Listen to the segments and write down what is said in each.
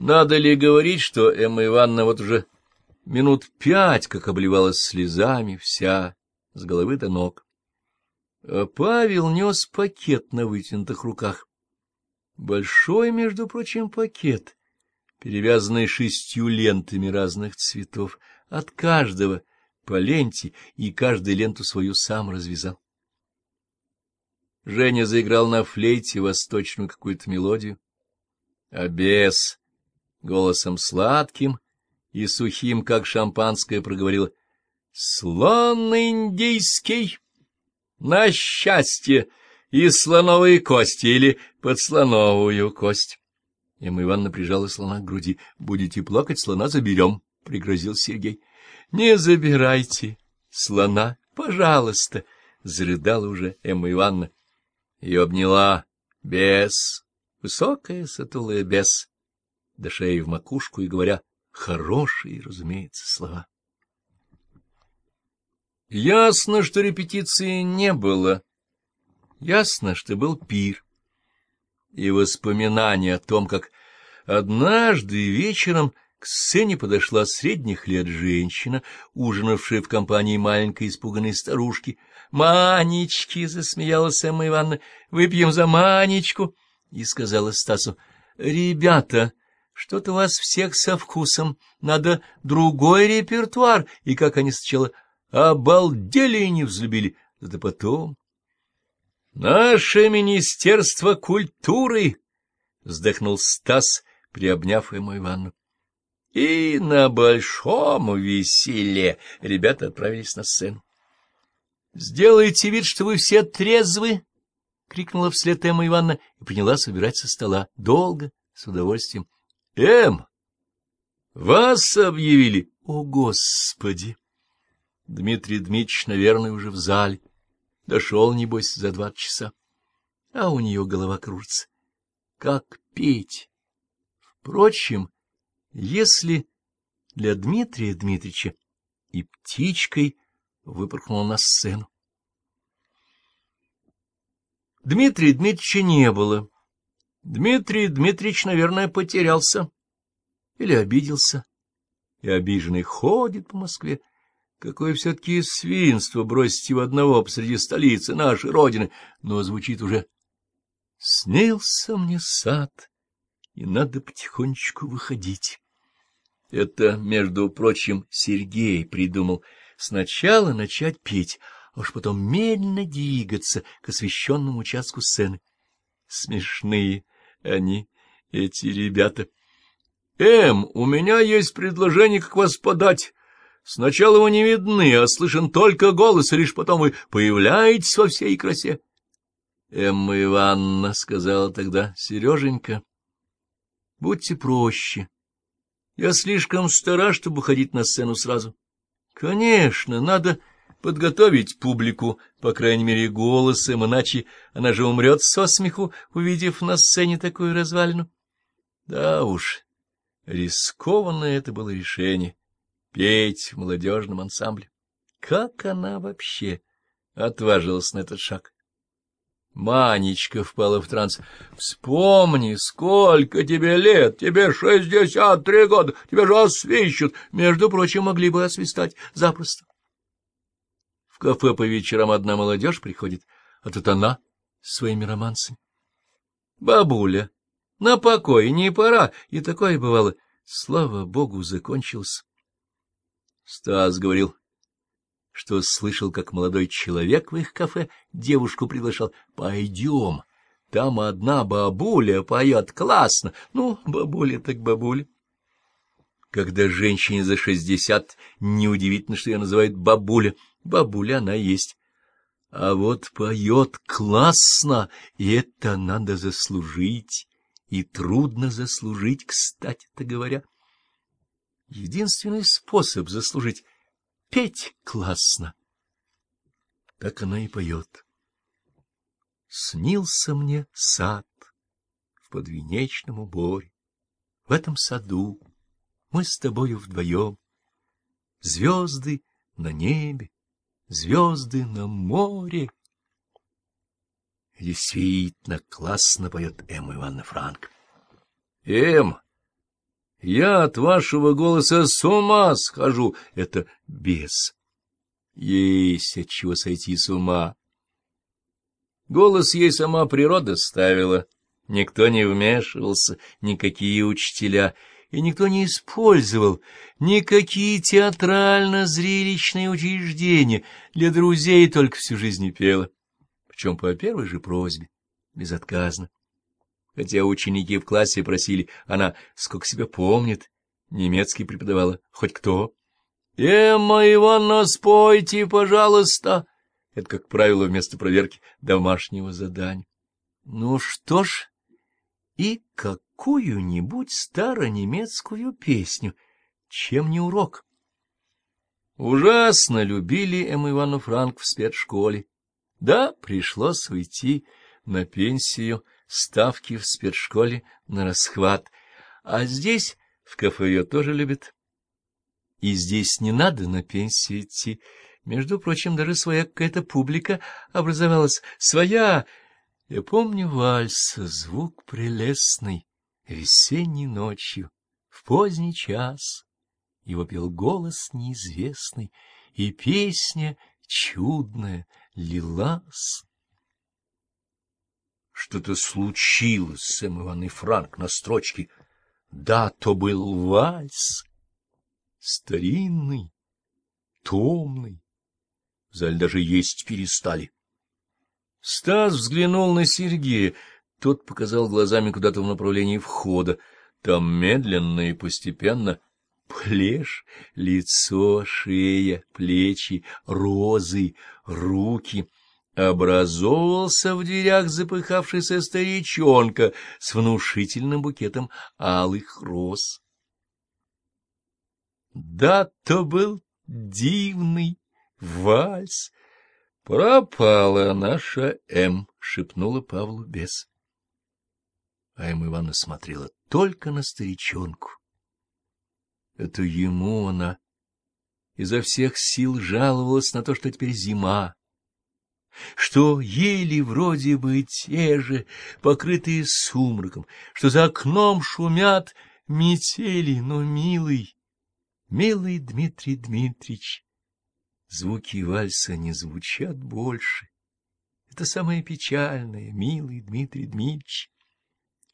Надо ли говорить, что Эмма Ивановна вот уже минут пять, как обливалась слезами вся, с головы до ног. А Павел нес пакет на вытянутых руках. Большой, между прочим, пакет, перевязанный шестью лентами разных цветов, от каждого по ленте, и каждую ленту свою сам развязал. Женя заиграл на флейте восточную какую-то мелодию, а бес голосом сладким и сухим, как шампанское, проговорил «Слон индийский! На счастье! И слоновые кости или под слоновую кость!» Эмма Ивановна прижала слона к груди. «Будете плакать, слона заберем», — пригрозил Сергей. «Не забирайте слона, пожалуйста!» — зарыдала уже Эмма Ивановна. Ее обняла бес, высокая сатулая бес, до шеи в макушку и говоря хорошие, разумеется, слова. Ясно, что репетиции не было. Ясно, что был пир. И воспоминания о том, как однажды вечером к сцене подошла средних лет женщина, ужинавшая в компании маленькой испуганной старушки. «Манечки!» — засмеялась Эмма Ивановна. «Выпьем за Манечку!» И сказала Стасу. «Ребята, что-то вас всех со вкусом. Надо другой репертуар. И как они сначала обалдели и не взлюбили. Зато потом... — Наше Министерство культуры! — вздохнул Стас, приобняв ему Ивану. И на большом веселье ребята отправились на сцену. — Сделайте вид, что вы все трезвы! — крикнула вслед Эмма Ивановна и приняла собирать со стола. Долго, с удовольствием. — Эм, вас объявили? О, Господи! Дмитрий Дмитриевич, наверное, уже в зале. Дошел, небось, за два часа. А у нее голова кружится. Как петь? Впрочем, если для Дмитрия Дмитриевича и птичкой выпорхнула на сцену. Дмитрия Дмитриевича не было. Дмитрий Дмитриевич, наверное, потерялся или обиделся. И обиженный ходит по Москве. Какое все-таки свинство бросить его одного посреди столицы нашей родины. Но звучит уже «Снился мне сад, и надо потихонечку выходить». Это, между прочим, Сергей придумал сначала начать петь, а уж потом медленно двигаться к освещенному участку сцены. Смешные они, эти ребята. — Эм, у меня есть предложение, как вас подать. Сначала вы не видны, а слышен только голос, и лишь потом вы появляетесь во всей красе. Эмма Ивановна сказала тогда, — Сереженька, будьте проще. Я слишком стара, чтобы ходить на сцену сразу. Конечно, надо подготовить публику, по крайней мере, голосом, иначе она же умрет со смеху, увидев на сцене такую развалину. Да уж, рискованное это было решение — петь в молодежном ансамбле. Как она вообще отважилась на этот шаг? Манечка впала в транс. «Вспомни, сколько тебе лет! Тебе шестьдесят три года! Тебя же освищут! Между прочим, могли бы освистать запросто!» Кафе по вечерам одна молодежь приходит, а тут она с своими романсами. «Бабуля, на покой не пора!» И такое бывало. Слава богу, закончился. Стас говорил, что слышал, как молодой человек в их кафе девушку приглашал. «Пойдем, там одна бабуля поет классно. Ну, бабуля так бабуля». Когда женщине за шестьдесят, неудивительно, что ее называют бабуля. Бабуля она есть. А вот поет классно, и это надо заслужить. И трудно заслужить, кстати-то говоря. Единственный способ заслужить петь классно. Так она и поет. Снился мне сад в подвенечном уборе. В этом саду мы с тобою вдвоем. Звезды на небе, звезды на море. Действительно классно поет Эмма Ивановна Франк. Эм, Я от вашего голоса с ума схожу. Это бес. Есть от чего сойти с ума. Голос ей сама природа ставила. Никто не вмешивался, никакие учителя, и никто не использовал никакие театрально-зрелищные учреждения. Для друзей только всю жизнь пела, причем по первой же просьбе, безотказно. Хотя ученики в классе просили, она, сколько себя помнит, немецкий преподавала, хоть кто. «Эмма Ивановна, спойте, пожалуйста!» Это, как правило, вместо проверки домашнего задания. Ну что ж, и какую-нибудь старонемецкую песню, чем не урок. Ужасно любили Эмма Ивановну Франк в спецшколе. Да, пришлось уйти на пенсию, ставки в спецшколе на расхват. А здесь, в кафе, ее тоже любят. И здесь не надо на пенсию идти. Между прочим, даже своя какая-то публика образовалась. Своя. Я помню вальс, звук прелестный, весенней ночью, в поздний час. Его пел голос неизвестный, и песня чудная лилась. Что-то случилось Сэм Иван и Франк на строчке. Да, то был вальс. Старинный, томный. В зале даже есть перестали. Стас взглянул на Сергея. Тот показал глазами куда-то в направлении входа. Там медленно и постепенно плешь, лицо, шея, плечи, розы, руки — образовывался в дверях запыхавшийся старичонка с внушительным букетом алых роз. Да, то был дивный вальс. Пропала наша М, шепнула Павлу бес. А М Ивановна смотрела только на старичонку. Это ему она изо всех сил жаловалась на то, что теперь зима, что еле вроде бы те же, покрытые сумраком, что за окном шумят метели, но милый, милый Дмитрий Дмитриевич, звуки вальса не звучат больше. Это самое печальное, милый Дмитрий Дмитриевич.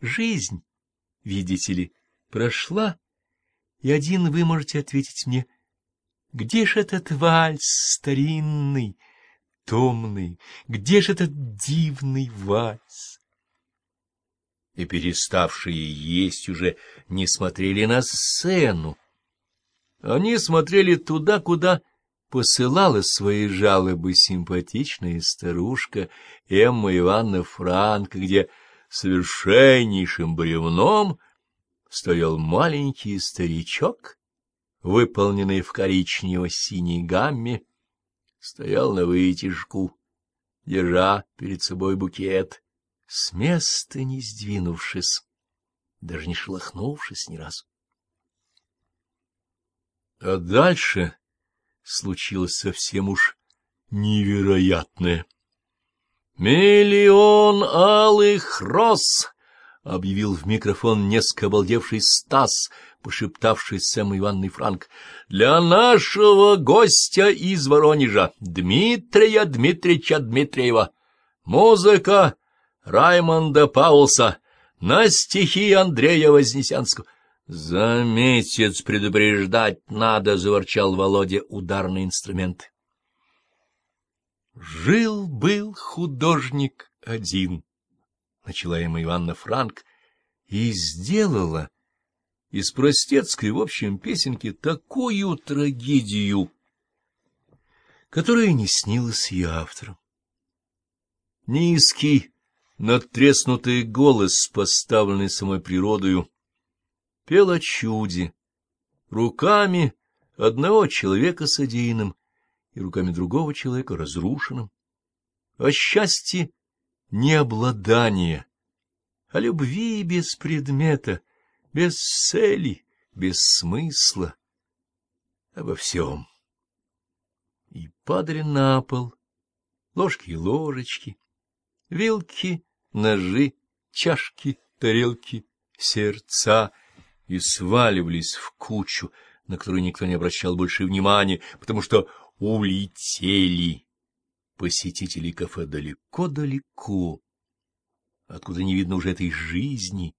Жизнь, видите ли, прошла, и один вы можете ответить мне, где ж этот вальс старинный, томный, где же этот дивный вальс? И переставшие есть уже не смотрели на сцену. Они смотрели туда, куда посылала свои жалобы симпатичная старушка Эмма Ивановна Франк, где совершеннейшим бревном стоял маленький старичок, выполненный в коричнево-синей гамме, стоял на вытяжку, держа перед собой букет, с места не сдвинувшись, даже не шелохнувшись ни разу. А дальше случилось совсем уж невероятное. «Миллион алых роз!» — объявил в микрофон несколько обалдевший Стас, пошептавший с Сэмой Ивановной Франк, — для нашего гостя из Воронежа, Дмитрия Дмитриевича Дмитриева. Музыка Раймонда Паулса на стихи Андрея Вознесенского. — За месяц предупреждать надо, — заворчал Володя ударный инструмент. Жил-был художник один, — начала ему Ивановна Франк, — и сделала из простецкой, в общем, песенки такую трагедию, которая не снилась и авторам. Низкий, надтреснутый голос, поставленный самой природою, пел о чуде, руками одного человека содеянным и руками другого человека разрушенным, о счастье необладания, о любви без предмета — без цели, без смысла, обо всем. И падали на пол ложки и ложечки, вилки, ножи, чашки, тарелки, сердца, и сваливались в кучу, на которую никто не обращал больше внимания, потому что улетели посетители кафе далеко-далеко, откуда не видно уже этой жизни,